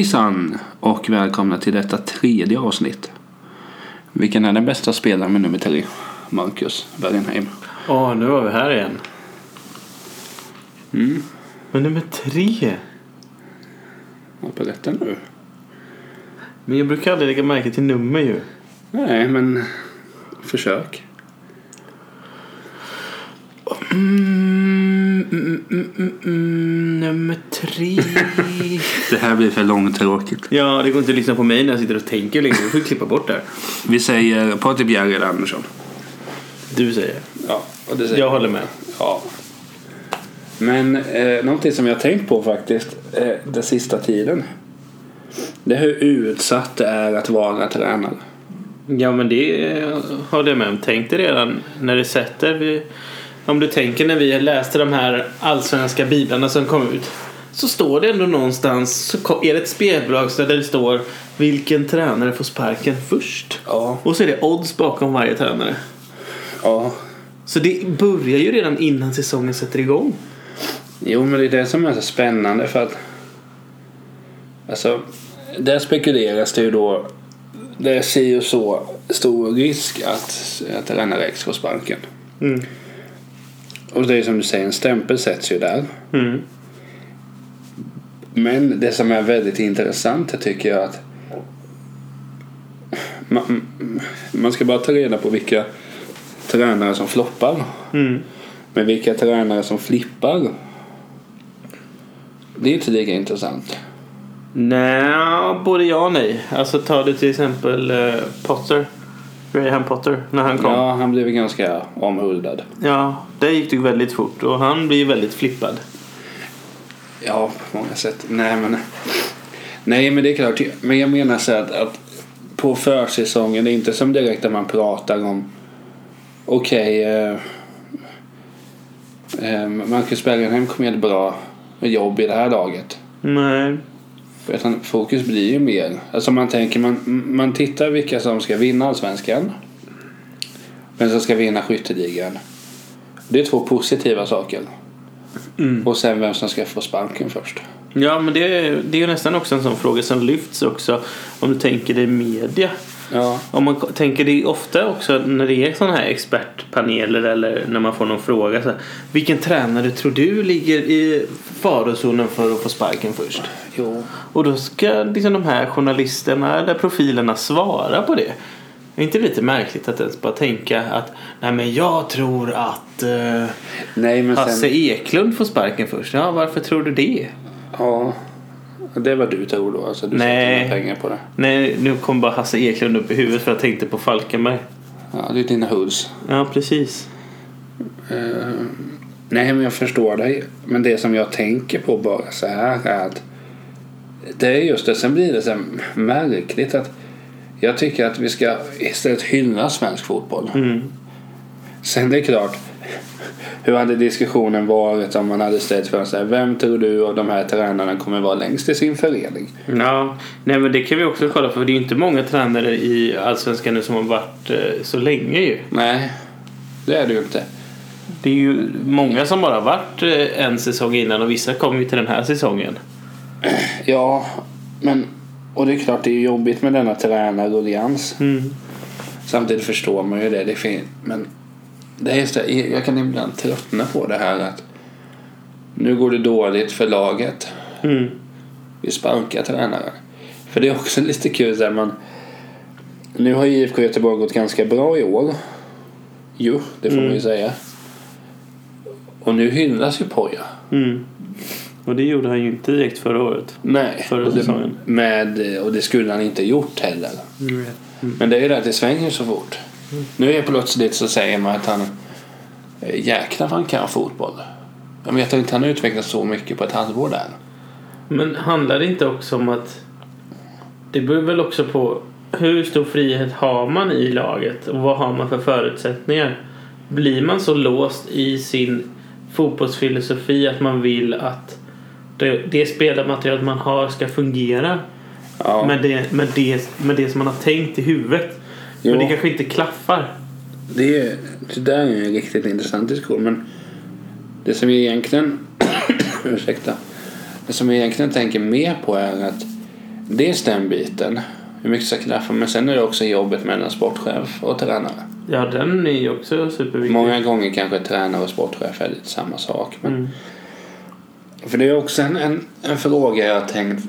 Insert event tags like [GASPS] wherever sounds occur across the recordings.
Hejsan och välkomna till detta tredje avsnitt. Vilken är den bästa spelaren med nummer tre? Marcus Bergenheim. Åh, nu var vi här igen. Mm. Men nummer tre? Ja, berätta nu. Men jag brukar aldrig lägga märke till nummer ju. Nej, men försök. Mm, mm, mm, mm, mm, nummer tre. Det här blir för långtråkigt. ja, det går inte att lyssna på mig när jag sitter och tänker längre. Du får klippa bort det här. Vi säger Patrik Bjerre Andersson. Du säger. Ja, och det säger Jag håller med. Ja. Men eh, någonting som jag har tänkt på faktiskt eh, den sista tiden. Det är hur utsatt det är att vara tränare. Ja, men det håller jag med om. Tänk dig redan när du sätter... Om du tänker när vi läste de här allsvenska biblarna som kom ut. Så står det ändå någonstans, så är det ett spelbolag där det står vilken tränare får sparken först. Ja. Och så är det odds bakom varje tränare. Ja. Så det börjar ju redan innan säsongen sätter igång. Jo, men det är det som är så spännande för att alltså, där spekuleras det ju då det är si och så stor risk att, att X får sparken. Mm. Och det är som du säger, en stämpel sätts ju där. Mm. Men det som är väldigt intressant jag tycker jag att man, man ska bara ta reda på vilka tränare som floppar. Mm. Men vilka tränare som flippar. Det är inte lika intressant. Nej, både ja och nej. Alltså tar du till exempel eh, Potter. Graham Potter när han kom. Ja, han blev ganska omhuldad. Ja, det gick det ju väldigt fort och han blir väldigt flippad. Ja, på många sätt. Nej, men, nej, men det är klart. Men jag menar så att, att på försäsongen, det är inte som direkt när man pratar om okej, eh, eh, Marcus Bergenheim kommer göra ett bra jobb i det här laget. Nej. Utan fokus blir ju mer, alltså man tänker, man, man tittar vilka som ska vinna allsvenskan. Vem som ska vinna skytteligan. Det är två positiva saker. Mm. Och sen vem som ska få sparken först. Ja, men det, är- det är ju nästan också en sån fråga som lyfts också om du tänker dig media. Ja. Om man tänker det ofta också när det är sådana här expertpaneler eller när man får någon fråga så här, Vilken tränare tror du ligger i farozonen för att få sparken först? Jo. Och då ska liksom de här journalisterna eller profilerna svara på det. Är inte det lite märkligt att ens bara tänka att nej men jag tror att eh, Nej Hasse sen. Eklund får sparken först. Ja, varför tror du det? Ja. Det vad du tror då. Alltså du Nej. pengar på det. Nej, nu kom bara Hasse Eklund upp i huvudet för jag tänkte på Falkenberg. Ja, det är dina hoods. Ja, precis. Eh, nej men jag förstår dig. Men det som jag tänker på bara så här är att. Det är just det. Sen blir det så märkligt att. Jag tycker att vi ska istället hylla svensk fotboll. Mm. Sen det är klart. Hur hade diskussionen varit om man hade ställt för sig vem tror du av de här tränarna kommer vara längst i sin förening? Ja, nej men det kan vi också kolla för det är ju inte många tränare i Allsvenskan nu som har varit eh, så länge ju. Nej, det är det ju inte. Det är ju många som bara varit eh, en säsong innan och vissa kommer ju till den här säsongen. Ja, men och det är klart det är jobbigt med denna tränarruljans. Mm. Samtidigt förstår man ju det. det är fint. Men det är just det, jag kan ibland tröttna på det här att nu går det dåligt för laget. Mm. Vi sparkar tränaren. För det är också [LAUGHS] lite kul där man nu har IFK Göteborg gått ganska bra i år. Jo, det får man ju Mm. säga. Och nu hyllas ju Poja. Mm. Och det gjorde han ju inte direkt förra året. Nej, Förra och det, med, och det skulle han inte gjort heller. Mm. Men det är ju det att det svänger så fort. Nu är plötsligt så säger man att han eh, jäklar vad han kan fotboll. Jag vet inte han har utvecklats så mycket på ett halvår där. Men handlar det inte också om att det beror väl också på hur stor frihet har man i laget och vad har man för förutsättningar? Blir man så låst i sin fotbollsfilosofi att man vill att det, det spelarmaterial man har ska fungera Ja. med, det, med, det, med det som man har tänkt i huvudet. Men det kanske inte klaffar. Det, är, det där är en riktigt intressant diskussion. Men det som jag egentligen [COUGHS] ursäkta. Det som jag egentligen tänker mer på är att Dels den biten. Hur mycket ska klaffa. Men sen är det också jobbet mellan sportchef och tränare. Ja, den är ju också superviktig. Många gånger kanske tränare och sportchef är lite samma sak. Men Mm. För det är också en, en, en fråga jag har tänkt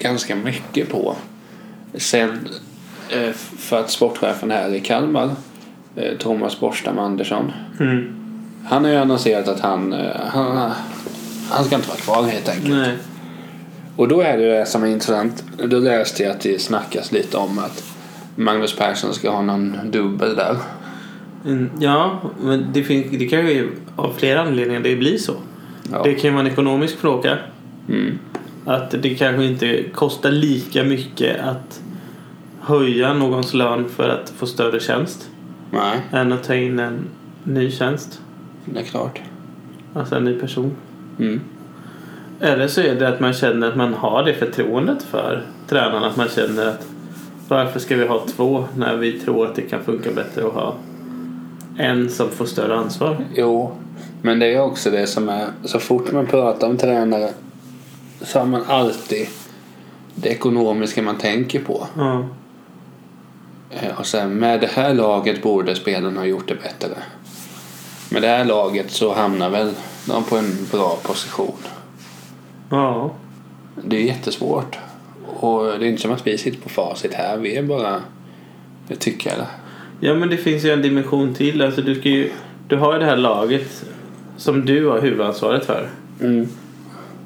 ganska mycket på. Sen för att sportchefen här i Kalmar, eh, Thomas Borstam Andersson, Mm. han har ju annonserat att han, eh, han, han ska inte vara kvar helt enkelt. Nej. Och då är det det som är intressant. Då läste jag att det snackas lite om att Magnus Persson ska ha någon dubbel där. Mm, Ja, men det, finns, det kan ju av flera anledningar det blir så. Ja. Det kan ju vara en ekonomisk fråga. Mm. Att det kanske inte kostar lika mycket att höja någons lön för att få större tjänst Nej, än att ta in en ny tjänst. det är klart. Alltså en ny person. Mm. Eller så är det att man känner att man har det förtroendet för tränaren. Att man känner att varför ska vi ha två när vi tror att det kan funka bättre att ha en som får större ansvar. Jo, men det är också det som är... Så fort man pratar om tränare så har man alltid det ekonomiska man tänker på. Ja. Eh, Och sen med det här laget borde spelarna ha gjort det bättre. Med det här laget så hamnar väl de på en bra position. Ja. Det är jättesvårt. Och det är inte som att vi sitter på facit här. Vi är bara tyckare. Ja men det finns ju en dimension till. Alltså du, ska ju, du har ju det här laget som du har huvudansvaret för. Mm.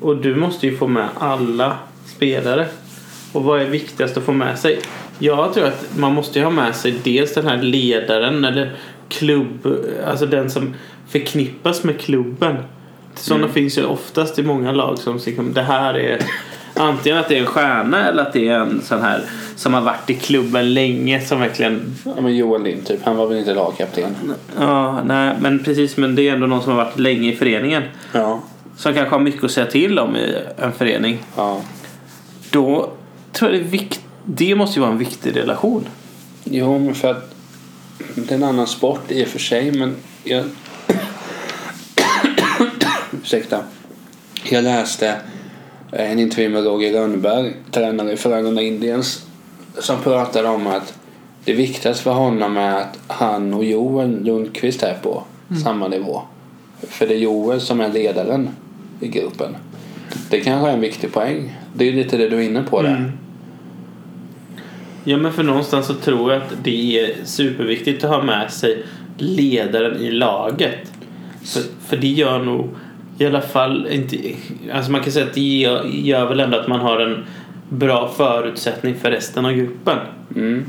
Och du måste ju få med alla spelare. Och vad är viktigast att få med sig? Jag tror att man måste ju ha med sig dels den här ledaren eller klubb, alltså den som förknippas med klubben. Sådana finns ju oftast i många lag som det här är antingen att det är en stjärna eller att det är en sån här som har varit i klubben länge som verkligen Ja, men Joel Lind typ. Han var väl inte lagkapten? Ja, nej, men precis. Men det är ändå någon som har varit länge i föreningen. Ja. Som kanske har mycket att säga till om i en förening. Ja. Då tror jag det är vikt... Det måste ju vara en viktig relation. Jo, men för att det är en annan sport i och för sig, men jag... Ursäkta. Jag läste en intervju med Roger Rönnberg, tränare i Frölunda Indians, som pratade om att det viktigaste för honom är att han och Joel Lundqvist är på samma nivå. För det är Joel som är ledaren i gruppen. Det kanske är en viktig poäng. Det är lite det du är inne på där. Mm. Ja, men för någonstans så tror jag att det är superviktigt att ha med sig ledaren i laget. För, för det gör nog i alla fall inte... Alltså man kan säga att det gör, gör väl ändå att man har en bra förutsättning för resten av gruppen. Mm.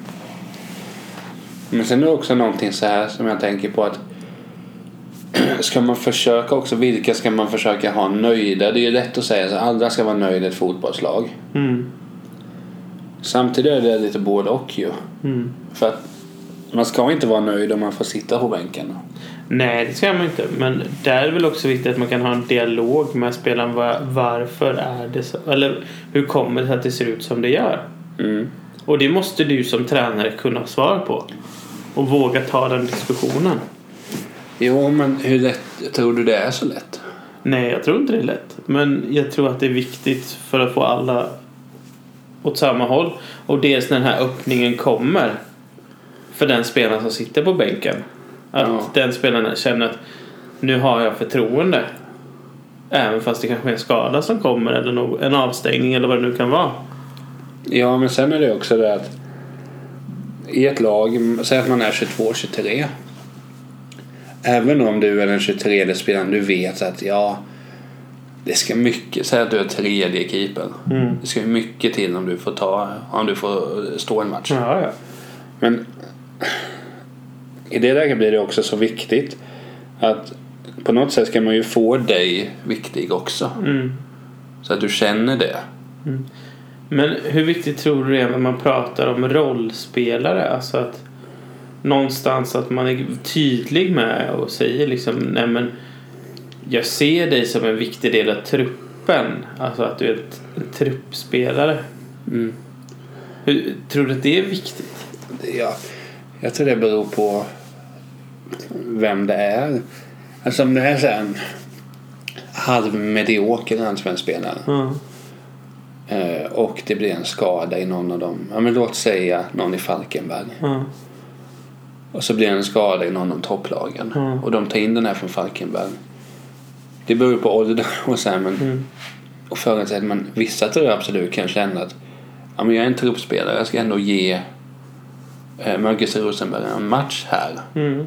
Men sen är det också någonting så här som jag tänker på att [CLEARS THROAT] ska man försöka också, vilka ska man försöka ha nöjda? Det är ju lätt att säga så alla ska vara nöjda i ett fotbollslag. Mm. Samtidigt är det lite både och ju. Mm. För att man ska inte vara nöjd om man får sitta på bänken. Nej, det ska man inte. Men där är det väl också viktigt att man kan ha en dialog med spelaren. Var, varför är det så? Eller hur kommer det sig att det ser ut som det gör? Mm. Och det måste du som tränare kunna svara på. Och våga ta den diskussionen. Jo, men hur lätt tror du det är så lätt? Nej, jag tror inte det är lätt. Men jag tror att det är viktigt för att få alla åt samma håll. Och dels när den här öppningen kommer för den spelaren som sitter på bänken. Att Ja. den spelaren känner att nu har jag förtroende. Även fast det kanske är en skada som kommer eller en avstängning eller vad det nu kan vara. Ja, men sen är det också det att i ett lag, säg att man är 22-23. Även om du är den 23 spelaren, du vet att ja, det ska mycket, säg att du är tredje keeper. Mm. Det ska mycket till om du får ta, om du får stå en match. Ja, ja. Men i det läget blir det också så viktigt att på något sätt ska man ju få dig viktig också. Mm. Så att du känner det. Men hur viktigt tror du det är när man pratar om rollspelare? Alltså att någonstans att man är tydlig med och säger liksom nej men jag ser dig som en viktig del av truppen. Alltså att du är ett, en truppspelare. Mm. Hur, tror du att det är viktigt? Ja, jag tror det beror på vem det är. Alltså om det är en halvmedioker allsvensk spelare. Ja. Eh, och det blir en skada i någon av dem. Ja, men låt säga någon i Falkenberg. Ja. Och så blir det en skada i någon av topplagen. Mm. Och de tar in den här från Falkenberg. Det beror på ålder och så här, men Mm. och förutsätter man vissa tror jag absolut kan känna att ja, men jag är en truppspelare, jag ska ändå ge eh, Marcus Rosenberg en match här. Mm.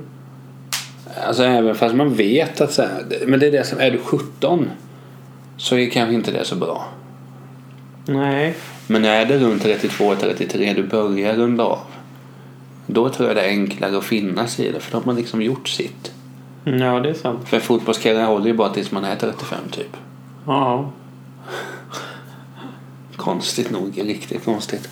Alltså även fast man vet att så här, men det är det som, är du 17 så är kanske inte det så bra. Nej. Men är det runt 32-33 du börjar runda av då tror jag det är enklare att finnas i det för då har man liksom gjort sitt. Ja, det är sant. För fotbollskarriär håller ju bara tills man är 35 typ. Ja. Konstigt nog, riktigt konstigt.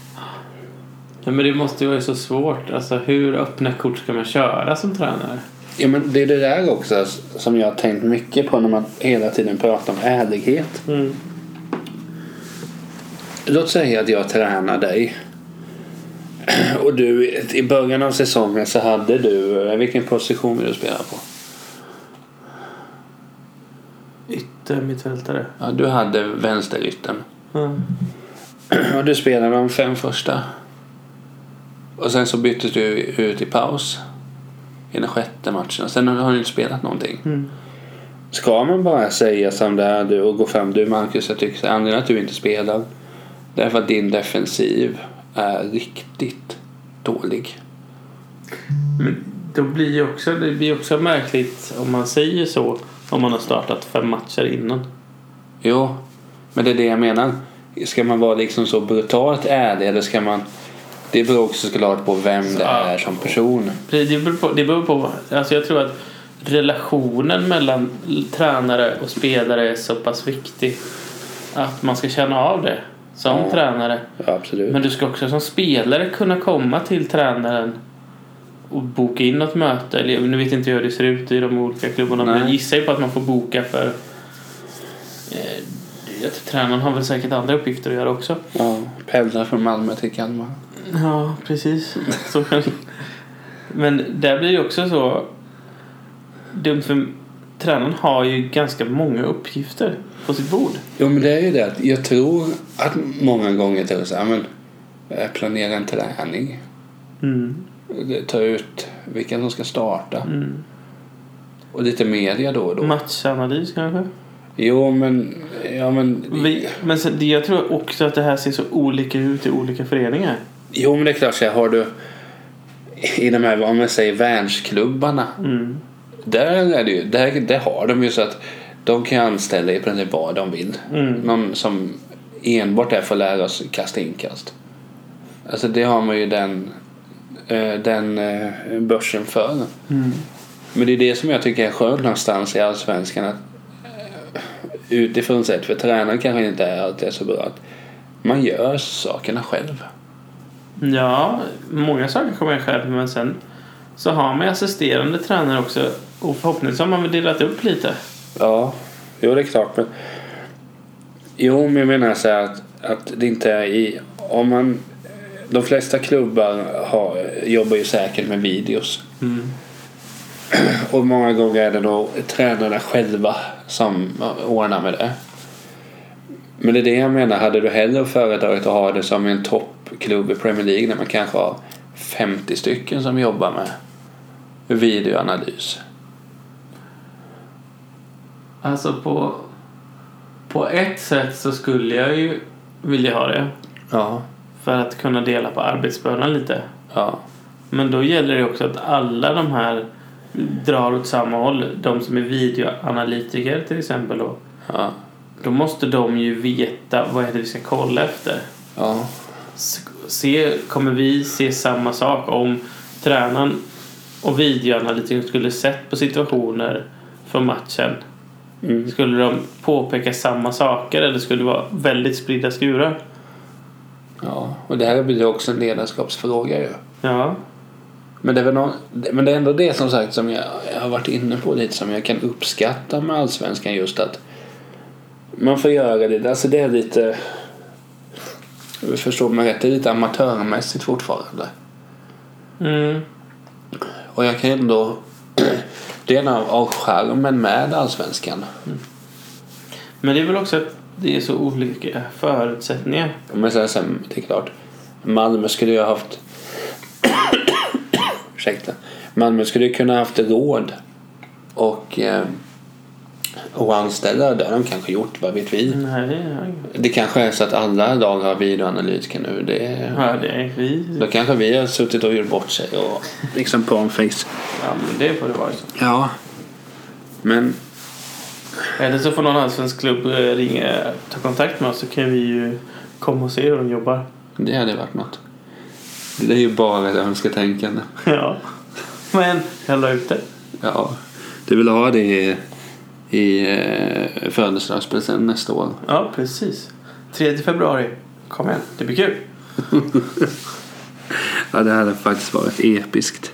ja. Men det måste ju vara så svårt. Alltså hur öppna kort ska man köra som tränare? Ja, men det är det där också som jag har tänkt mycket på när man hela tiden pratar om ärlighet. Mm. Låt säga att jag tränar dig. [CLEARS THROAT] Och du, i början av säsongen så hade du, eh, vilken position vill du spela på? Ytter mittfältare. Ja, du hade vänsterytten. Ja. [CLEARS THROAT] Och du spelade de fem första. Och sen så byttes du ut i paus. I den sjätte matchen. Sen har du inte spelat någonting. Mm. Ska man bara säga som det är du och gå fram. Du Marcus, jag tycker anledningen att du inte spelar. Därför att din defensiv är riktigt dålig. Men då blir också, det blir också märkligt om man säger så om man har startat fem matcher innan. Jo, men det är det jag menar. Ska man vara liksom så brutalt ärlig eller ska man... Det beror också såklart på vem det är som person. Det beror på, det beror på alltså jag tror att relationen mellan tränare och spelare är så pass viktig att man ska känna av det som Ja. tränare. Absolut. Men du ska också som spelare kunna komma till tränaren och boka in något möte. Eller, nu vet inte hur det ser ut i de olika klubbarna men Nej. jag gissar ju på att man får boka för eh, tror tränaren har väl säkert andra uppgifter att göra också. Ja, pendla från Malmö till Kalmar. Ja, precis. Så. Men där blir det också så dumt för tränaren har ju ganska många uppgifter på sitt bord. Jo, men det är ju det jag tror att många gånger tror så här, men planera en träning. Mm. Ta ut vilka som ska starta. Mm. Och lite media då och då. Matchanalys kanske? Jo, men... Ja, men... Vi, men sen, jag tror också att det här ser så olika ut i olika föreningar. Jo, men det är klart så har du i de här, om man säger världsklubbarna. Mm. Där är det ju, där, där har de ju så att de kan anställa i princip vad de vill. Mm. Någon som enbart är för att lära oss kasta inkast. Alltså det har man ju den, den eh, börsen för. Mm. Men det är det som jag tycker är skönt någonstans i Allsvenskan. Att, eh, utifrån sett, för tränaren kanske inte är alltid så bra. Att man gör sakerna själv. Ja, många saker kommer jag själv men sen så har man ju assisterande tränare också och förhoppningsvis har man väl delat upp lite. Ja, jo det är klart. Men... Jo, men jag menar så här att, att det inte är i... Om man... De flesta klubbar har, jobbar ju säkert med videos. Mm. Och många gånger är det då tränarna själva som ordnar med det. Men det är det jag menar. Hade du hellre föredragit att ha det som en toppklubb i Premier League där man kanske har 50 stycken som jobbar med videoanalys? Alltså på, på ett sätt så skulle jag ju vilja ha det. Ja. För att kunna dela på arbetsbördan lite. Ja. Men då gäller det också att alla de här drar åt samma håll. De som är videoanalytiker till exempel. Då, Ja. då måste de ju veta vad är det vi ska kolla efter. Ja. Se, kommer vi se samma sak om tränaren och videoanalytikern skulle sett på situationer från matchen? Mm. Skulle de påpeka samma saker eller skulle det vara väldigt spridda skurar? Ja, och det här blir också en ledarskapsfråga ju. Ja. Men det, är väl nå- men det är ändå det som sagt som jag, jag har varit inne på lite som jag kan uppskatta med Allsvenskan just att man får göra det. Alltså det är lite, jag förstår mig rätt, det är lite amatörmässigt fortfarande. Mm. Och jag kan ändå, [CLEARS THROAT] det är en av, av charmen med Allsvenskan. Men det är väl också att det är så olika förutsättningar. Men sen, sen, det är klart. Malmö skulle ju ha haft... Ursäkta. Malmö skulle ju kunna haft råd och, eh, och anställa. Det har de kanske gjort, vad vet vi. Nej, det är Det kanske är så att alla lag har videoanalytiker nu. Det, ja, det är vi. då kanske vi har suttit och gjort bort sig och liksom på en face. Ja, men det får det vara så. Ja. Men Eller så får någon allsvensk klubb eh, ringa, ta kontakt med oss så kan vi ju komma och se hur de jobbar. det hade varit något. Det är ju bara ett önsketänkande. [LAUGHS] Ja. Men jag la ut det. Ja. Du vill ha det i, i eh, födelsedagspresent nästa år. Ja, precis. 3 februari. Kom igen, det blir kul. [LAUGHS] Ja, det hade faktiskt varit episkt.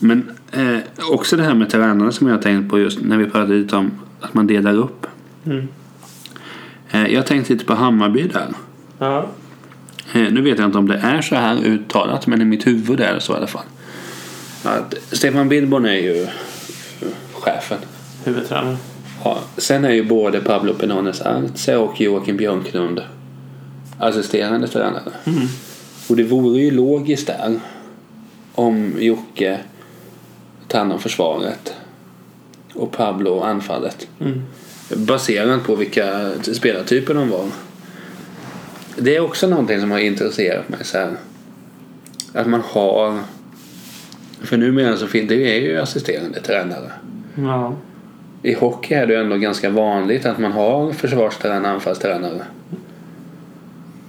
Men eh, också det här med tränarna som jag har tänkt på just när vi pratade lite om att man delar upp. Mm. Eh, jag tänkte lite på Hammarby där. Ja. Eh, nu vet jag inte om det är så här uttalat men i mitt huvud är det så i alla fall. Att Stefan Billborn är ju eh, chefen. Huvudtränare. Ja, sen är ju både Pablo Penones Arce och Joakim Björklund assisterande tränare. Mm. Och det vore ju logiskt där om Jocke tar hand om försvaret och Pablo anfallet. Mm. Baserat på vilka spelartyper de var. Det är också någonting som har intresserat mig. Så här. Att man har... För numera så finns det är ju assisterande tränare. Ja. I hockey är det ju ändå ganska vanligt att man har försvarstränare och anfallstränare.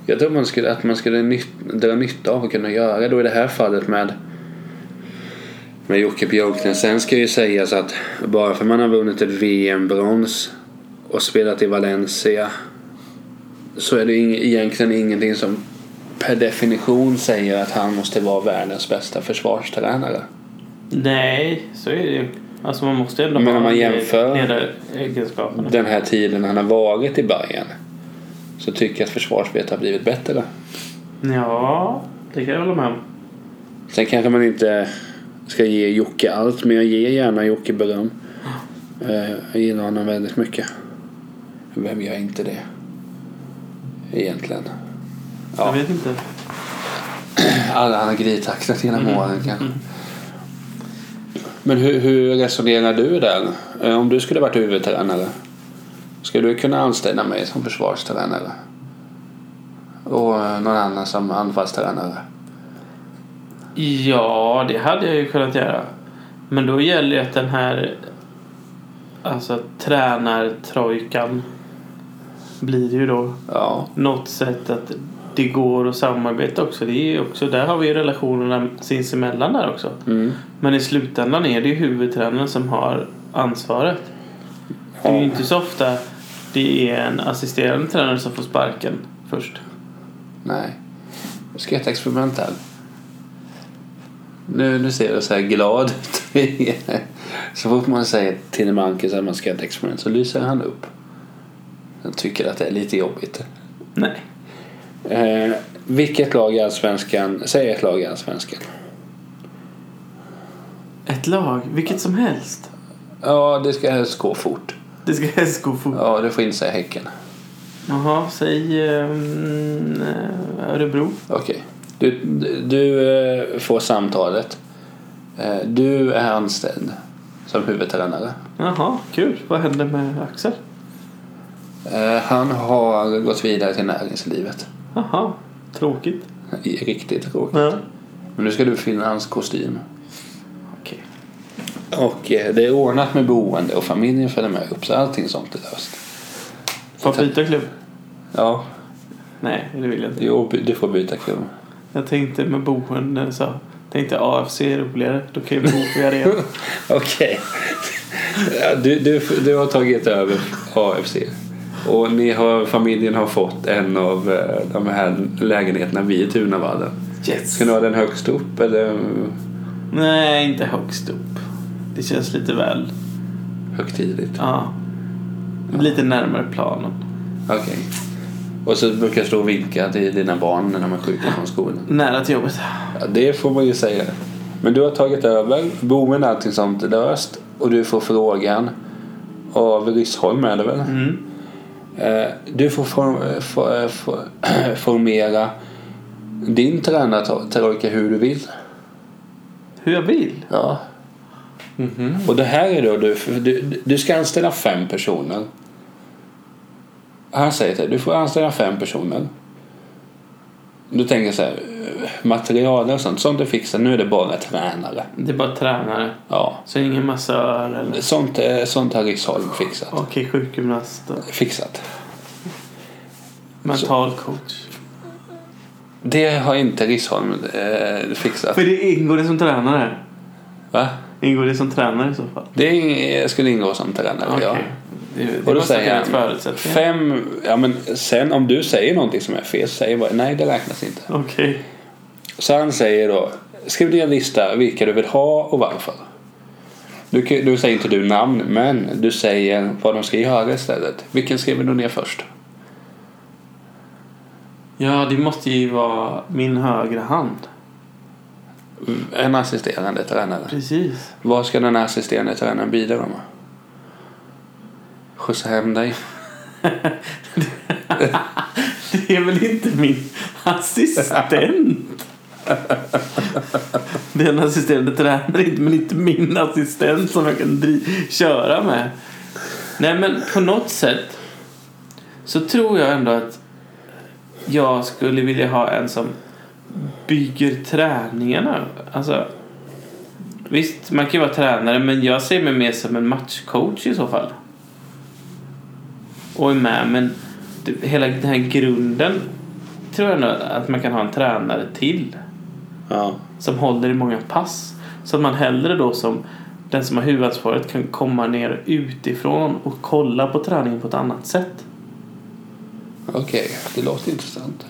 Jag tror man skulle, att man skulle nyt, dra nytta av att kunna göra då i det här fallet med med Jocke Björklund. Sen ska ju sägas att bara för man har vunnit ett VM-brons och spelat i Valencia så är det egentligen ingenting som per definition säger att han måste vara världens bästa försvarstränare. Nej, så är det ju. Alltså man måste ändå Men om man jämför-. Den här tiden han har varit i Bayern så tycker jag att försvarsspelet har blivit bättre. Ja, det kan jag hålla med om. Sen kanske man inte ska ge Jocke allt men jag ger gärna Jocke beröm. Eh, Jag gillar honom väldigt mycket. Vem gör inte det? Egentligen. Jag Ja, vet inte. [CLEARS THROAT] alla han har gritaxlat genom Mm. åren kanske. Men hur, hur resonerar du där? Eh, Om du skulle varit huvudtränare. Skulle du kunna anställa mig som försvarstränare? Och eh, någon annan som anfallstränare? Ja, det hade jag ju kunnat göra. Men då gäller det att den här alltså tränartrojkan blir ju då Ja, något sätt att det går att samarbeta också. Det är också där har vi ju relationerna sinsemellan där också. mm. Men i slutändan är det ju huvudtränaren som har ansvaret. Det är ju inte så ofta det är en assisterande tränare som får sparken först. Nej. Jag ska göra ett experiment här. Nu, nu ser du så här glad ut. Så fort man säger till Mankis att man ska göra ett experiment så lyser han upp. Han tycker att det är lite jobbigt. Nej. Eh, vilket lag i Allsvenskan, säg ett lag i Allsvenskan. Ett lag, vilket som helst. Ja, det ska helst gå fort. Det ska helst gå fort. Ja, det får inte säga Häcken. Jaha, säg um, Örebro. Okej. Du, du eh, får samtalet. Eh, du är anställd som huvudtränare. Jaha, kul. Vad händer med Axel? Eh, Han har gått vidare till näringslivet. Jaha, tråkigt. Riktigt tråkigt. Ja. Men nu ska du fylla hans kostym. Okej. Och det är ordnat med boende och familjen följer med upp så allting sånt är löst. Får jag byta klubb? Ja, Nej, det vill jag inte. jo, du får byta klubb. Jag tänkte med boende så tänkte AFC är roligare. Då kan ju bo på arenan. [LAUGHS] Okej. Du, du, du har tagit över AFC. Och ni har, familjen har fått en av eh, de här lägenheterna vid Tunavallen. Yes. Ska ni ha den högst upp eller Nej, inte högst upp. Det känns lite väl... högtidligt? Ja. Lite närmare planen. Okej. Och så brukar jag stå och vinka till dina barn när de är sjuka från skolan. Nära till jobbet. Ja, det får man ju säga. Men du har tagit över. Boende allting sånt är löst. Och du får frågan av Ryssholm är det väl? Mm. Eh, Du får form, for, eh, for, [CLEARS THROAT] formera din tränartrojka hur du vill. Hur jag vill. Ja. Och det här är då du, du, du ska anställa fem personer. Han säger dig, du får anställa fem personer. Du tänker så här, eh, material och sånt, sånt är fixat. Nu är det bara tränare. Det är bara tränare. Ja. Så ingen massör eller... Sånt, är- sånt har Riksholm fixat. Okej, sjukgymnast och Fixat. mental coach. Det har inte Riksholm eh, fixat. För det ingår det som tränare? Va? Ingår det som tränare i så fall? Det är- skulle ingå som tränare, Okej. ja. Det, det Och då säger han fem, ja men sen om du säger någonting som är fel så säger bara nej det räknas inte. Okej. Så han säger då, skriv ner en lista vilka du vill ha och varför. Du, du säger inte du namn men du säger vad de ska göra istället. Vilken skriver du ner först? Ja, det måste ju vara min högra hand. En assisterande tränare. Precis. Vad ska den assisterande tränaren bidra med? Skjutsa hem dig? [LAUGHS] Det är väl inte min assistent? Det är en assisterande tränar inte- men inte min assistent som jag kan dri- köra med. Nej, men på något sätt så tror jag ändå att jag skulle vilja ha en som bygger träningarna. Alltså, visst, man kan ju vara tränare, men jag ser mig mer som en matchcoach i så fall. Och är med, men hela den här grunden tror jag att man kan ha en tränare till Ja. som håller i många pass. Så att man hellre då som den som har huvudansvaret kan komma ner utifrån och kolla på träningen på ett annat sätt. Okej, det låter intressant.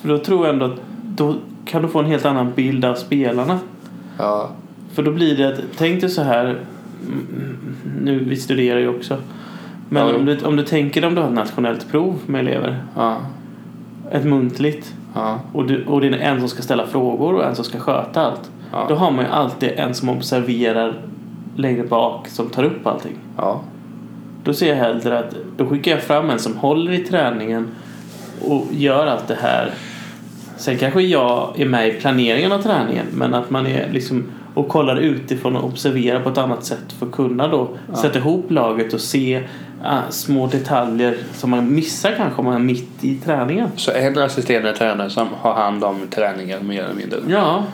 För då tror jag ändå att då kan du få en helt annan bild av spelarna. Ja. För då blir det att, tänk dig så här, nu vi studerar ju också. Men Ja, om, du, om du tänker om du har ett nationellt prov med elever, Ja. ett muntligt, Ja. och, du, och det är en som ska ställa frågor och en som ska sköta allt. Ja. Då har man ju alltid en som observerar längre bak som tar upp allting. Ja. Då ser jag hellre att då skickar jag fram en som håller i träningen och gör allt det här. Sen kanske jag är med i planeringen av träningen men att man är liksom och kollar utifrån och observerar på ett annat sätt för att kunna då sätta ihop laget och se ah, små detaljer som man missar kanske om man är mitt i träningen. Så en assisterande tränare som har hand om träningen mer eller mindre. Ja,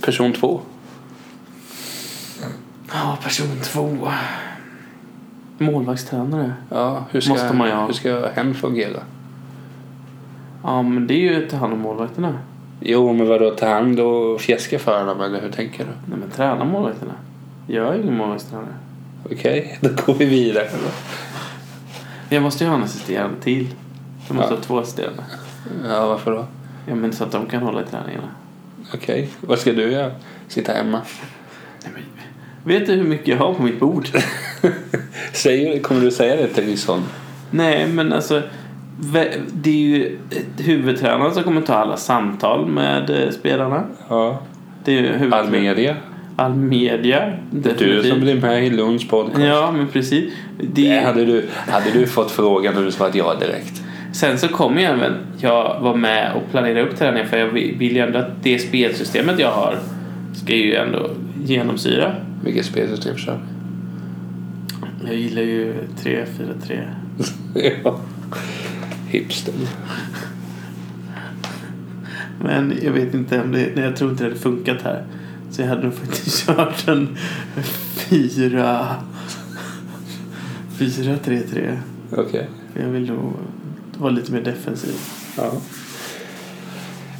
Person två. ja person två. Målvaktstränare. Ja, hur ska, Måste man ju ha. hur ska hen fungera? Ja, men det är ju att ta hand om målvakterna. Jo, men vadå, ta hand och fjäska för dem eller hur tänker du? Nej, men träna målvakterna. Jag är ingen målvaktstränare. Okej, då går vi vidare. Jag måste ju ha en assisterande till. Jag måste Ja. ha två assisterande. Ja, varför då? Ja, men så att de kan hålla i träningarna. Okej, vad ska du göra? Sitta hemma? Nej, men, vet du hur mycket jag har på mitt bord? [LAUGHS] Säger, kommer du säga det till Risson? Nej, men alltså. Det är ju huvudtränaren som kommer ta alla samtal med eh, spelarna. Ja. Det är ju. All media? All media. Är du som blir med i Lunds podcast. Ja, men precis. Det Det hade, du, hade du fått frågan och du svarat ja direkt? Sen så kommer ju även jag vara med och planera upp träningen för jag vill vill ju ändå att det spelsystemet jag har ska ju ändå genomsyra. Vilket spelsystem kör Jag gillar ju 3-4-3. [LAUGHS] Ja. Hipster. Men jag vet inte om det, nej, jag tror inte det hade funkat här. Så jag hade nog faktiskt [LAUGHS] kört en 4 4-3-3. Okej. För jag vill nog vara lite mer defensiv. Ja.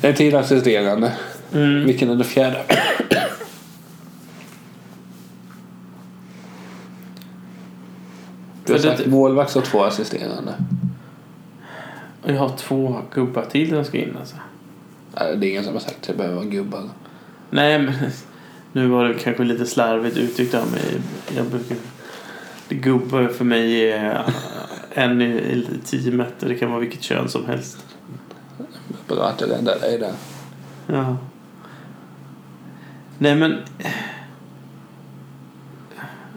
En till assisterande. Mm. Vilken är den fjärde? Du har det- sagt målvakt och två assisterande. Och jag har två gubbar till som ska in alltså. Det är ingen som har sagt att det behöver vara gubbar. Nej, men nu var det kanske lite slarvigt uttryckt av mig. Jag brukar... Det gubbar för mig är en i, teamet. och Det kan vara vilket kön som helst. Bra att du räddade dig där. Ja. Nej, men...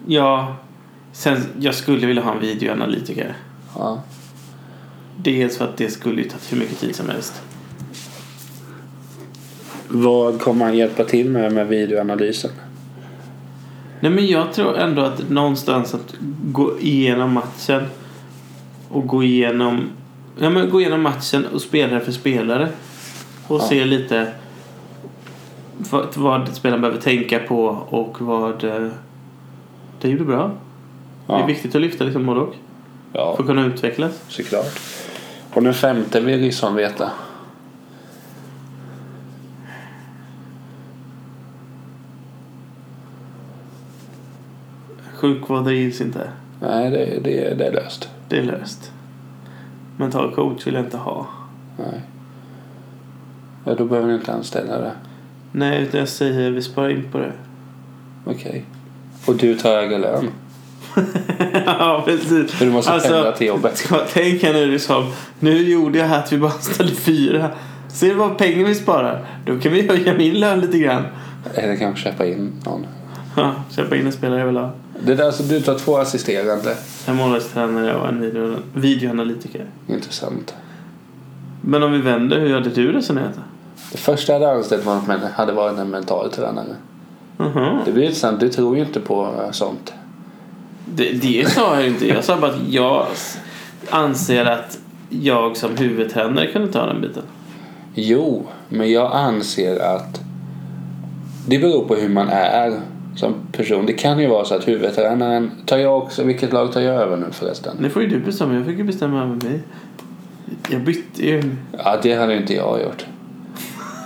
Ja. Sen, jag skulle vilja ha en videoanalytiker. Ja. Dels för att det skulle ju tagit hur mycket tid som helst. Vad kommer han hjälpa till med med videoanalysen? Nej men jag tror ändå att någonstans att gå igenom matchen och gå igenom, ja, men gå igenom matchen och spelare för spelare och Ja. se lite vad, vad spelaren behöver tänka på och vad eh, det gjorde bra. Det är Ja, viktigt att lyfta liksom både och ja för att kunna utvecklas. såklart. Och den femte vill Rysson veta. Sjukvård drivs inte. Nej, det, det, det är löst. Det är löst. Mental coach vill jag inte ha. Nej. Ja, då behöver ni inte anställa det. Nej, utan jag säger vi sparar in på det. Okej. Och du tar högre lön. [LAUGHS] ja, precis. För du måste Alltså, pendla till jobbet. [LAUGHS] Tänk här nu liksom. Nu gjorde jag här att vi bara ställde fyra. Ser du vad pengar vi sparar? Då kan vi höja min lön lite grann. Eller kanske köpa in någon. Ja, köpa in en spelare ha. Det där alltså, du tar två assisterande. En målvaktstränare och en video, videoanalytiker. Intressant. Men om vi vänder, hur hade du resonerat? Det första jag hade anställt var, men hade varit en mental tränare. Jaha. Det blir intressant. Du tror ju inte på eh, sånt. Det, det sa jag inte. Jag sa bara att jag anser att jag som huvudtränare kunde ta den biten. Jo, men jag anser att det beror på hur man är som person. Det kan ju vara så att huvudtränaren... Tar jag också, vilket lag tar jag över nu förresten? Det får ju du bestämma. Jag fick ju bestämma över mig. Jag bytte ju. Ja, det hade inte jag gjort.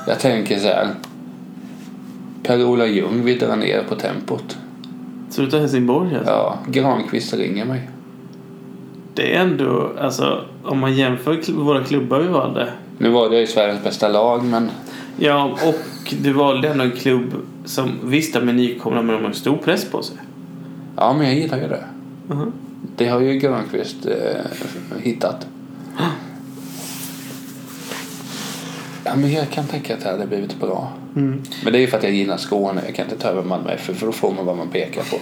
Jag tänker så här. Per-Ola Ljung vill dra ner på tempot. Så du tar Helsingborg alltså? Ja, Granqvist ringer mig. Det är ändå, alltså om man jämför våra klubbar vi valde. Nu var det ju Sveriges bästa lag, men Ja, och du valde ändå en klubb som visst de är nykomna men de har stor press på sig. ja, men jag gillar ju det. Mhm. Det har ju Granqvist eh, hittat. Ja, men jag kan tänka att det hade blivit bra. Mm. Men det är ju för att jag gillar Skåne. Jag kan inte ta över Malmö FF för då får man vad man pekar på.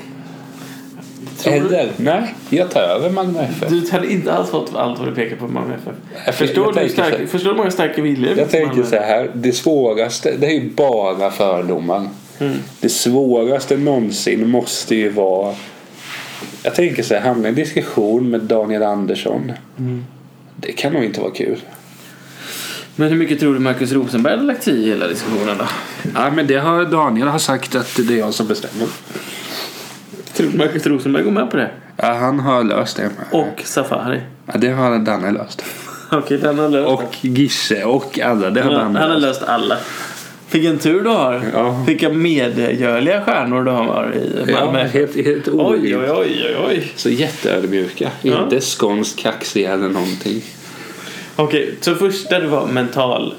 Tror du- Eller, nej, jag tar över Malmö FF. Du hade inte alls fått allt vad du pekar på Malmö FF. Jag Förstår, jag du stark, förstår du många starka viljor Jag tänker så här, det svåraste, det är ju bara fördomar. Mm. Det svåraste någonsin måste ju vara... Jag tänker så här, hamna i en diskussion med Daniel Andersson. Mm. Det kan nog inte vara kul. Men hur mycket tror du Marcus Rosenberg hade lagt i hela diskussionen då? Ja, men det har Daniel har sagt att det är jag som bestämmer. Tror du Marcus Rosenberg går med på det? Ja, han har löst det. Och Safari? Ja, det har Danne löst. Okej, den har löst Och Gisse och alla, det har Ja, Danne han har löst alla. Vilken tur du har. Ja. Vilka medgörliga stjärnor du har i Ja, Malmö. helt, helt oj, oj, oj, oj. Så jätteödmjuka. Ja. Inte skånskt kaxiga eller någonting. Okej, så första du var mental.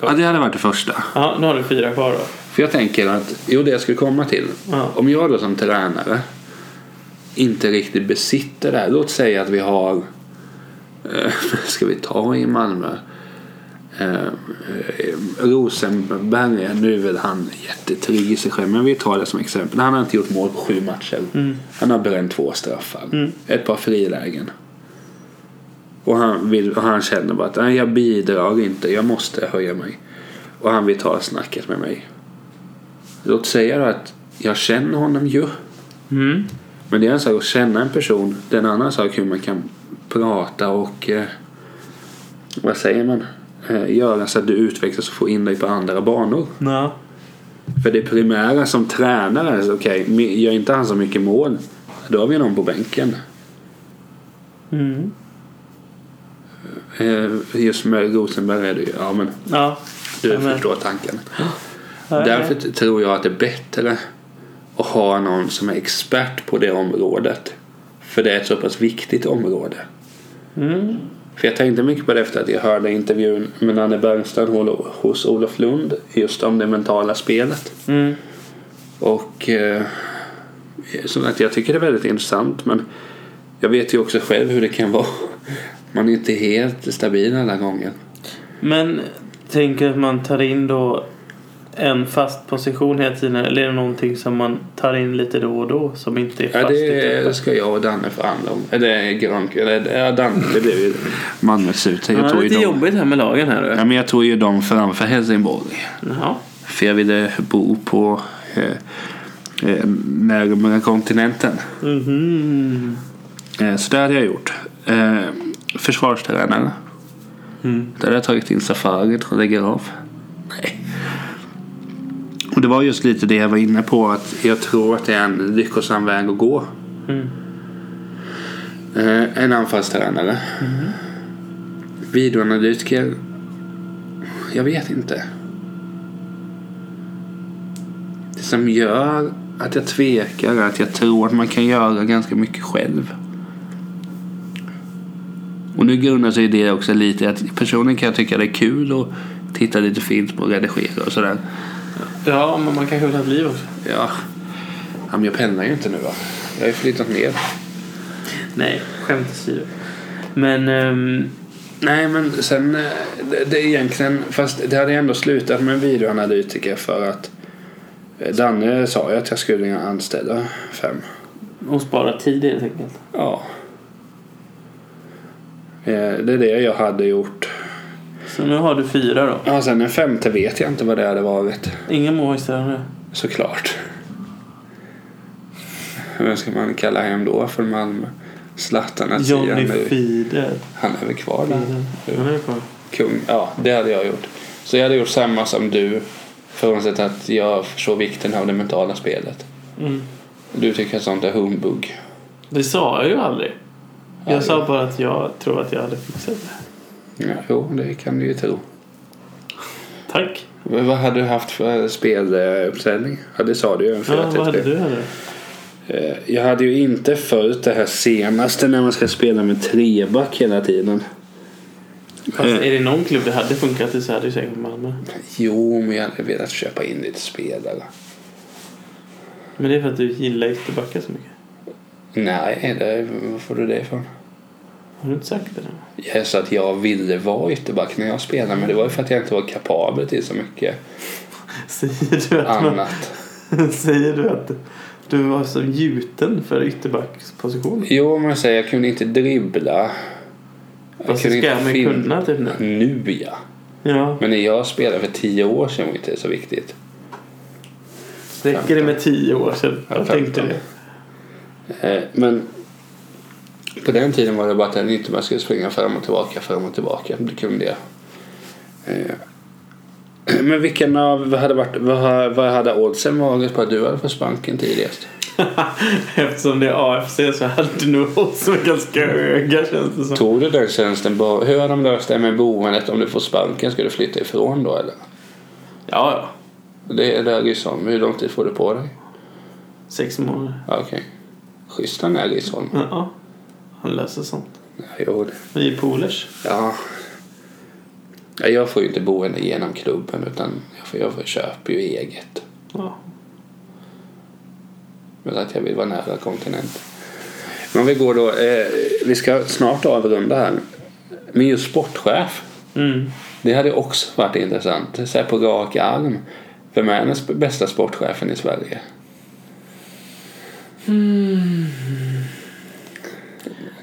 Ja, det hade varit det första. Ja, nu har du fyra kvar då. För jag tänker att, jo det jag skulle komma till. Ja. Om jag då som tränare inte riktigt besitter det här. Låt säga att vi har, eh, [LAUGHS] ska vi ta i Malmö? Eh, Rosenberg, nu är väl han jättetrygg i sig själv. Men vi tar det som exempel. Han har inte gjort mål på sju matcher. Mm. Han har bränt två straffar. Mm. Ett par frilägen. Och han, vill, och han känner bara att nej, jag bidrar inte, jag måste höja mig. Och han vill ta snacket med mig. Låt säga då att jag känner honom ju. Mm. Men det är en sak att känna en person. Det är en annan sak hur man kan prata och eh, vad säger man? Eh, göra så att du utvecklas och får in dig på andra banor. Ja. För det primära som tränare, okej, okay, gör inte han så mycket mål. Då har vi någon på bänken. Mm. Eh, just med Rosenberg är det ju, ja men Ja. du Ja, men- förstår tanken. Ja, Därför tror jag att det är bättre att ha någon som är expert på det området. För det är ett så pass viktigt område. Mm. För jag tänkte mycket på det efter att jag hörde intervjun med Nanne Bergstrand hos- hos Olof Lund just om det mentala spelet. Mm. Och eh, som att jag tycker det är väldigt intressant men jag vet ju också själv hur det kan vara. Man är inte helt stabil alla gånger. Men tänk att man tar in då en fast position hela tiden eller är det någonting som man tar in lite då och då som inte är Ja, fast? i det klubben? ska jag och Danne förhandla om. Eller Grank, eller ja, Danne, det blev ju Malmös ut. Jag Ja, tog ju lite dem. jobbigt här med lagen här. Ja, men jag tog ju dem framför Helsingborg. Ja. För jag ville bo på eh, eh, närmare kontinenten. Mhm. Eh, så det hade jag gjort. Eh, försvarstränare. Mm. Där hade jag tagit in Safari och lägger av. Och det var just lite det jag var inne på. Att jag tror att det är en lyckosam väg att gå. Mm. Eh, en anfallstränare. Videoanalytiker. Jag vet inte. Det som gör att jag tvekar är att jag tror att man kan göra ganska mycket själv. Och nu grundar sig det också lite att personen kan tycka det är kul att titta lite film och redigera och sådär. Ja, men man kanske vill ha ett liv också. Ja. ja men jag pendlar ju inte nu va. Jag har ju flyttat ner. Nej, skämt åsido. Men... ehm, Nej men sen eh, det, det är egentligen fast det hade ändå slutat med en videoanalytiker för att eh, Danne sa ju att jag skulle anställa fem. och spara tid helt enkelt. Ja. Eh, Det är det jag hade gjort. Så nu har du fyra då. Ja, sen en femte vet jag inte vad det hade varit. Ingen målvaktstränare. Såklart. Vem ska man kalla hem då från Malmö? Zlatan att Johnny nu. Fieder. Han är väl kvar där? Han är kvar. Kung. Ja, det hade jag gjort. Så jag hade gjort samma som du. Frånsett att jag förstår vikten av det mentala spelet. Mm. Du tycker att sånt är humbug. Det sa jag ju aldrig. Ja, Jag sa jo. bara att jag tror att jag hade fixat det. Ja, jo, det kan du ju tro. Tack. V- Vad hade du haft för speluppställning? Ja, det sa du ju. En Ja, vad hade 4-3-3. du hade? Eh, Jag hade ju inte följt det här senaste när man ska spela med treback hela tiden. Fast Eh. är det någon klubb det hade funkat i så hade det säkert Malmö. Jo, men jag hade velat köpa in lite spelare. Men det är för att du gillar ytterbackar så mycket. Nej, det, vad får du det ifrån? Har du inte sagt det? Jag sa att jag ville vara ytterback när jag spelade men det var ju för att jag inte var kapabel till så mycket [LAUGHS] Säger du att, man, annat. [LAUGHS] säger du, att du var så gjuten för ytterbacksposition? Jo, men jag säger jag kunde inte dribbla. Jag Fast kunde ska man fin- kunna typ nu. Nu ja. Ja. Men när jag spelade för tio år sedan var det inte så viktigt. Räcker det med tio år sedan? Ja, Jag tänkte 15. det. Eh, Men på den tiden var det bara att en ytterback skulle springa fram och tillbaka, fram och tillbaka. Det kunde jag. Eh, Men vilken av, vad hade, varit, vad, ha- vad hade oddsen varit på att du hade fått sparken tidigast? [LAUGHS] Eftersom det är AFC så hade du nog odds som är ganska höga känns det som. Tog du den tjänsten bara, hur har de löst det med boendet om du får sparken? Ska du flytta ifrån då eller? Ja, ja. Det är där Rysholm, hur lång tid får du på dig? Sex månader. Okej. Schysst han är Rysholm. Ja. Han löser sånt. Jo. Vi är polers. Ja. Ja, Jag får ju inte boende genom klubben utan jag, får, jag får köper ju eget. Ja. Men att jag vill vara nära kontinenten. Men vi går då, eh, vi ska snart avrunda här. Men just sportchef. Mm. Det hade också varit intressant. Så här på rak arm. Vem är den bästa sportchefen i Sverige?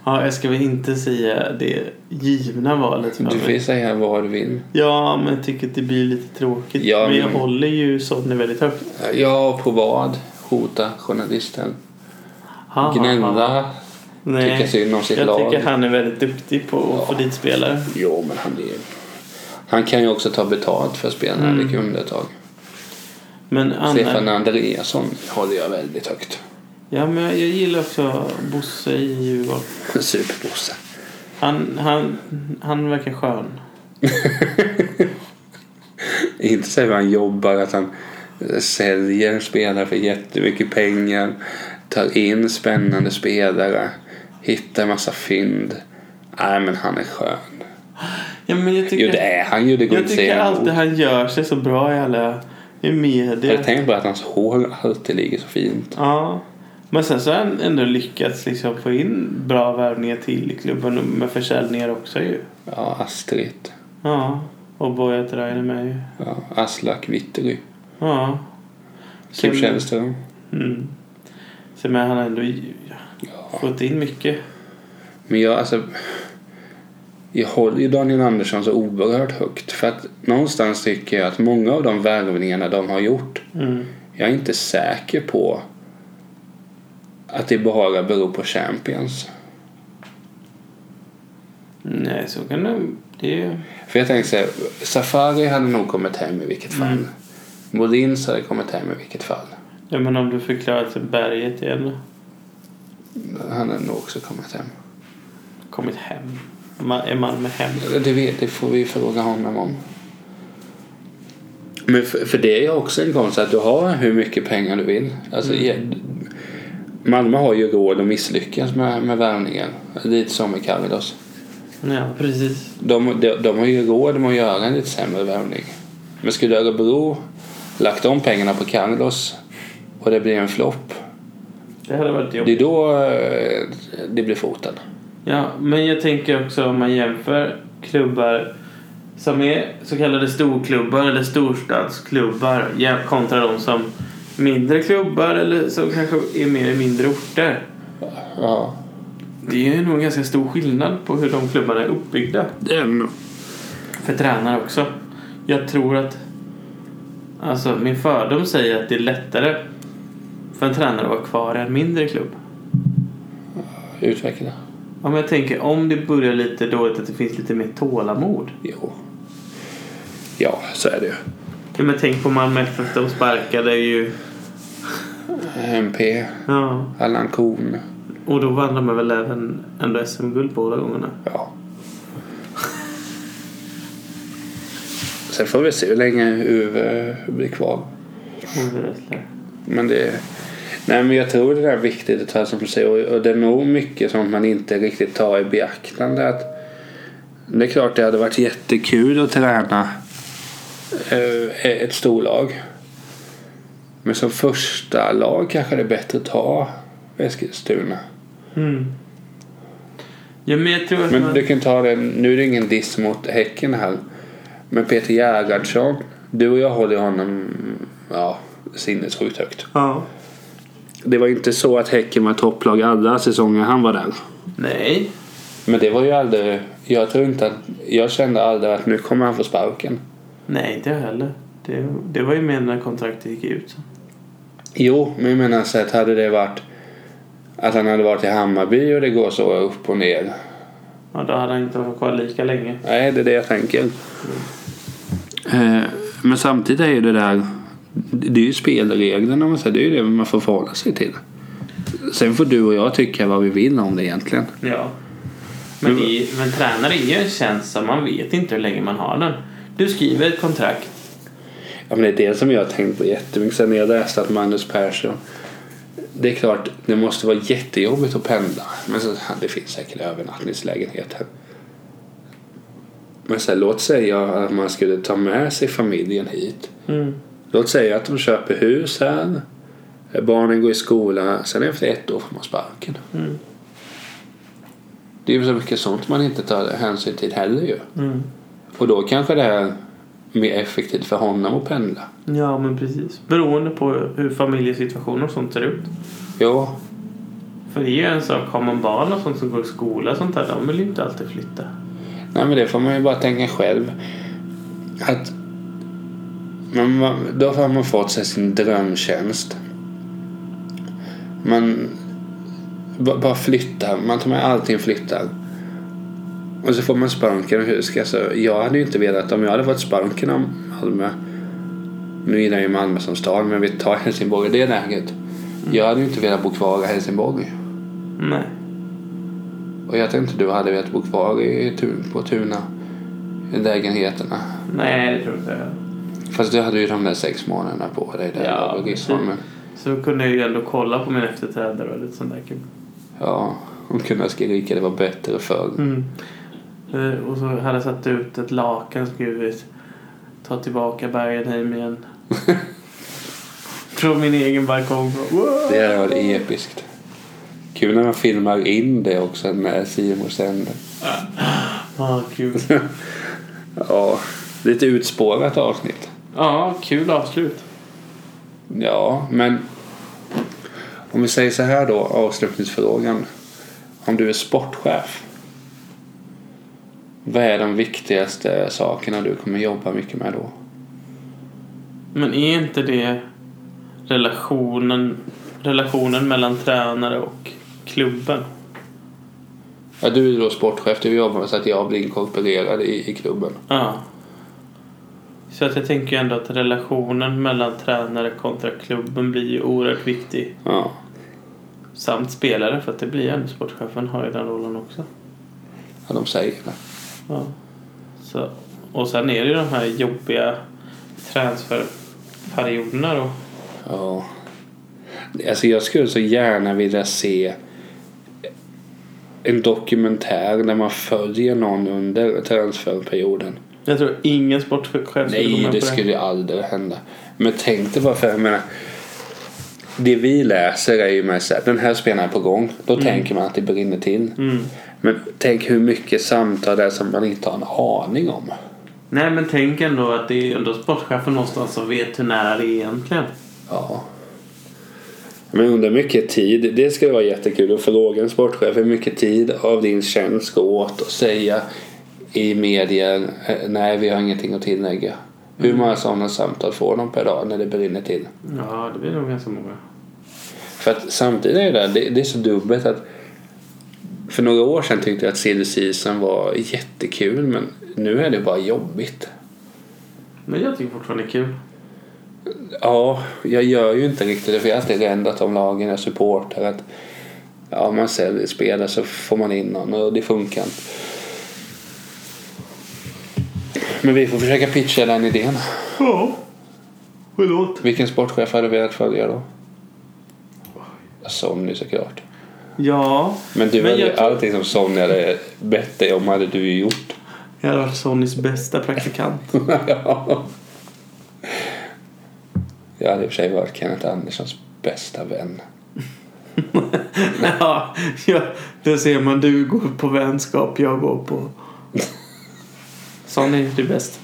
Ja, jag ska väl inte säga det givna valet Du får ju säga vad du vill. Ja, men jag tycker att det blir lite tråkigt. Ja, men jag men- håller ju Sonny väldigt högt. Ja, på vad? Hota journalisten? Ha, ha, ha. Gnälla? Tycka synd om sitt jag lag? tycker han är väldigt duktig på att få dit spelare. Jo, men han är Han kan ju också ta betalt för spelarna. Mm. Det kunde ett tag. Men Stefan Anna, Andreasson håller jag väldigt högt. Ja, men jag gillar också Bosse i Djurgården. [LAUGHS] Superbosse. Han, han, han verkar skön. [LAUGHS] Inte så hur han jobbar, att han säljer spelare för jättemycket pengar. Tar in spännande spelare. Hittar massa fynd. Nej, men han är skön. Ja, men jag tycker, Jo, det är han ju. Det går jag tycker säga alltid emot. han gör sig så bra i alla i media. Jag tänker på att hans hår alltid ligger så fint. Ja. Men sen så har han ändå lyckats liksom få in bra värvningar till klubben med försäljningar också ju. Ja, Astrid. Ja. Och Boyat Rainer med ju. Ja, Aslak Wittery. Ja. Kim Källström. Mm. Sen men han har ändå fått in mycket. Men jag, alltså, jag håller ju Daniel Andersson så oerhört högt. För att någonstans tycker jag att många av de värvningarna de har gjort, Mm. jag är inte säker på att det bara beror på Champions. Nej, så kan det... det är... För jag tänker så här, Safari hade nog kommit hem i vilket fall. Mm. Molins hade kommit hem i vilket fall. Ja, men om du förklarar till berget igen? Han hade nog också kommit hem. Kommit hem. Är Malmö hem? Det, vet, det får vi fråga honom om. Men för, för det är också en konst att du har hur mycket pengar du vill. Alltså, Mm. Malmö har ju råd att misslyckas med, med värvningen. Lite som med Carlos. Ja, precis. De, de, de har ju råd med att göra en lite sämre värvning. Men skulle Örebro lagt om pengarna på Carlos och det blir en flopp. Det hade varit Det jobbigt. är då eh, det blir foten. Ja, men jag tänker också om man jämför klubbar som är så kallade storklubbar eller storstadsklubbar kontra de som mindre klubbar eller som kanske är mer i mindre orter. Ja, Det är nog en ganska stor skillnad på hur de klubbarna är uppbyggda. det är nog. För tränare också. Jag tror att... Alltså min fördom säger att det är lättare för en tränare att vara kvar i en mindre klubb. Utveckla. Om jag tänker om det börjar lite dåligt att det finns lite mer tålamod. Jo. Ja, så är det ju. Ja, men tänk på Malmö FF, de sparkade ju... MP, Ja. Allan Korn. Och då vann de väl även ändå SM-guld båda gångerna. Ja. Sen får vi se hur länge Uwe blir kvar. Men det... Nej men jag tror det är viktigt att ta som du säger och- och det är nog mycket som man inte riktigt tar i beaktande. Att det är klart det hade varit jättekul att träna ett storlag. Men som första lag kanske det är bättre att ta Eskilstuna. Mm. Ja, men jag tror att Men man... du kan ta det, nu är det ingen diss mot Häcken här. Men Peter Gerhardsson, du och jag håller honom ja, sinnessjukt högt. Ja. Det var inte så att Häcken var topplag alla säsonger han var där. Nej. Men det var ju aldrig, jag tror inte att, jag kände aldrig att nu kommer han få sparken. Nej, inte jag heller. Det, det var ju mer när kontraktet gick ut. Jo, men jag menar så att hade det varit att han hade varit i Hammarby och det går så upp och ner. Ja, då hade han inte varit kvar lika länge. Nej, det är det jag tänker. Eh, Men samtidigt är ju det där, det är ju spelreglerna, man säger, det är ju det man får förhålla sig till. Sen får du och jag tycka vad vi vill om det egentligen. Ja. Men, Men- det, men tränare är ju en tjänst som man vet inte hur länge man har den. Du skriver ett kontrakt. Ja, men det är det som jag har tänkt på jättemycket sen jag läste att Magnus Persson det är klart, det måste vara jättejobbigt att pendla. Men så, det finns säkert övernattningslägenheter. Men så, här, låt säga att man skulle ta med sig familjen hit. Mm. Låt säga att de köper hus här. Barnen går i skola. Sen efter ett år får man sparken. Mm. Det är ju så mycket sånt man inte tar hänsyn till heller ju. Mm. Och då kanske det är mer effektivt för honom att pendla. Ja, men precis. Beroende på hur familjesituationen och sånt ser ut. Jo, För det är ju en sak, har man barn och sånt som går i skola och sånt där, de vill ju inte alltid flytta. Nej men det får man ju bara tänka själv. Att man, då har man fått sig sin drömtjänst. Man ba- bara flyttar. Man tar med allting flyttar. Och så får man sparken och hur ska jag så Jag hade ju inte velat om jag hade fått sparken av Malmö. Nu gillar jag ju Malmö som stad men vi tar Helsingborg i det läget. Jag hade ju inte velat bo kvar i Helsingborg. Nej. Och jag tänkte du hade velat bo kvar i, på Tuna. I lägenheterna. Nej, det tror inte jag. Fast du hade ju de där sex månaderna på dig där Ja, ja, Grissholmen. Så kunde jag ju ändå kolla på min efterträdare och lite sånt där kul. Ja, och kunna skrika det var bättre förr. Mm. Eh, Och så hade jag satt ut ett lakan och skrivit Ta tillbaka Bergenheim igen. [LAUGHS] Från min egen balkong. Wow! Det hade varit episkt. Kul när man filmar in det också med Simon sänder. Ah, kul. [LAUGHS] Ja, lite utspårat avsnitt. Ja, kul avslut. Ja, men om vi säger så här då, avslutningsfrågan. Om du är sportchef. Vad är de viktigaste sakerna du kommer jobba mycket med då? Men är inte det relationen, relationen mellan tränare och klubben? Ja, du är då sportchef, du jobbar så att jag blir inkorporerad i, i klubben. Ja. Så att jag tänker ändå att relationen mellan tränare kontra klubben blir ju oerhört viktig. Ja. Samt spelare för att det blir ändå sportchefen har ju den rollen också. ja, de säger det. Ja. Så, och sen är det ju de här jobbiga transferperioderna då. Ja. Alltså jag skulle så gärna vilja se en dokumentär där man följer någon under transferperioden. Jag tror ingen sportchef skulle Nej, det på skulle aldrig hända. Men tänk dig bara för, jag menar, det vi läser är ju mest att den här spelaren är på gång. Då tänker man att det brinner till. Mm. Men tänk hur mycket samtal det är som man inte har en aning om. Nej men tänk ändå att det är ändå sportchefen någonstans som vet hur nära det är egentligen. Ja. Men under mycket tid, det skulle vara jättekul att fråga en sportchef hur mycket tid av din tjänst går åt att säga i medier eh, nej vi har ingenting att tillägga. Hur många sådana samtal får de per dag när det brinner till? Ja, det blir nog ganska många. För att samtidigt är det, det, det är så dubbelt att för några år sedan tyckte jag att silly season var jättekul men nu är det bara jobbigt. Men jag tycker fortfarande det är kul. Ja, jag gör ju inte riktigt det för jag är alltid rädd att om lagen är supporter att ja, man säljer spelare så får man in någon och det funkar inte. Men vi får försöka pitcha den idén. Ja. Förlåt. Vilken sportchef hade du velat följa då? Sonny såklart. Ja. Men du Men hade jag tror- allting som Sonny hade bett dig om hade du ju gjort. Jag hade varit Sonnys bästa praktikant. [LAUGHS] ja. Jag hade i och för sig varit Kenneth Anderssons bästa vän. [LAUGHS] ja, ja, där ser man. Du går på vänskap, jag går på... Sonny är bäst.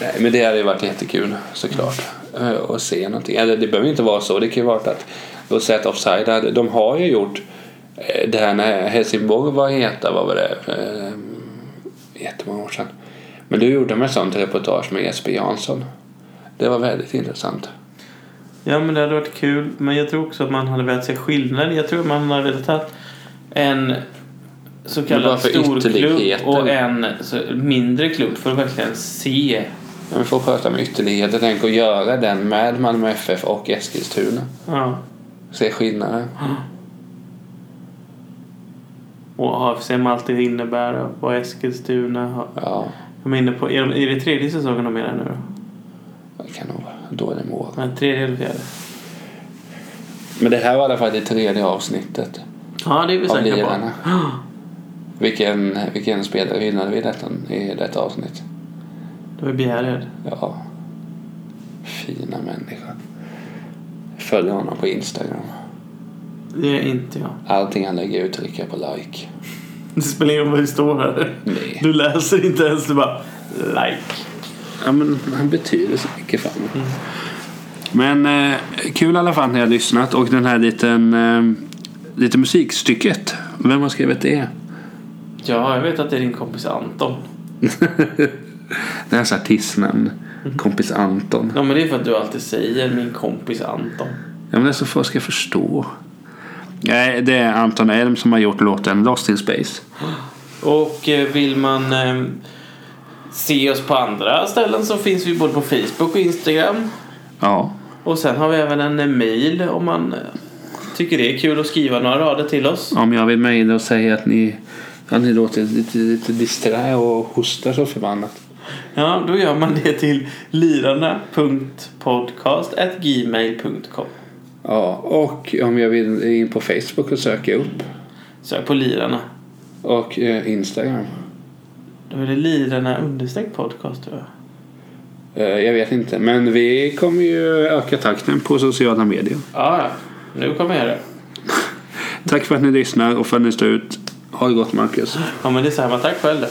Nej, men det hade ju varit jättekul såklart. eh, Att se någonting. Eller det behöver inte vara så. Det kan ju vara att säga att Offside, de har ju gjort eh, det här när Helsingborg var heta, vad var det? Eh, Jättemånga år sedan. Men då gjorde de ett sånt reportage med Jesper Jansson. Det var väldigt intressant. Ja, men det hade varit kul. Men jag tror också att man hade velat se skillnad. Jag tror att man hade velat ha en så kallad storklubb och en mindre klubb för att verkligen se. Men vi får prata om ytterligheter. Tänk att göra den med Malmö FF och Eskilstuna. Ja. Se skillnaden. Och AFC det innebär och Eskilstuna. Ja, De är inne på, är, de, är det tredje säsongen de är där nu då? det kan nog vara dålig mål. Nej, tredje eller fjärde? Men det här var i alla fall det tredje avsnittet. Ja, det är vi säkra på. [GASPS] Vilken, vilken spelare vinnade vi detta, i detta avsnitt? Det var Bjärred. Ja, fina människa. Följ honom på Instagram. Det är inte jag. Allting han lägger ut trycker jag på like. [LAUGHS] Det spelar ingen roll vad det står här. Nej. Du läser inte ens, du bara like. Ja, men han betyder så mycket för mig. Men eh, kul i alla fall när jag har lyssnat och den här liten, eh, lite musikstycket. Vem har skrivit det? Ja, jag vet att det är din kompis Anton. [LAUGHS] Det är så artistnamn. Kompis Anton. Ja, men det är för att du alltid säger min kompis Anton. Ja, men det är så folk ska förstå. Nej, det är Anton Elm som har gjort låten Lost in Space. Och eh, vill man eh, se oss på andra ställen så finns vi både på Facebook och Instagram. Ja, Och sen har vi även en eh, mail om man eh, tycker det är kul att skriva några rader till oss. om jag vill mejla och säga att ni, att ni låter lite, lite disträ och hostar så förbannat. Ja, då gör man det till lirarna.podcast.gmail.com Ja, och om jag vill in på Facebook och söka upp. Sök på lirarna. Och eh, Instagram. Då är det lirarna understreck podcast tror jag. Eh, jag vet inte, men vi kommer ju öka takten på sociala medier. Ja, ja. Nu kommer jag det. [LAUGHS] Tack för att ni lyssnar och för att ni står ut. Ha det gott Marcus. Ja, men det är samma. Tack själv.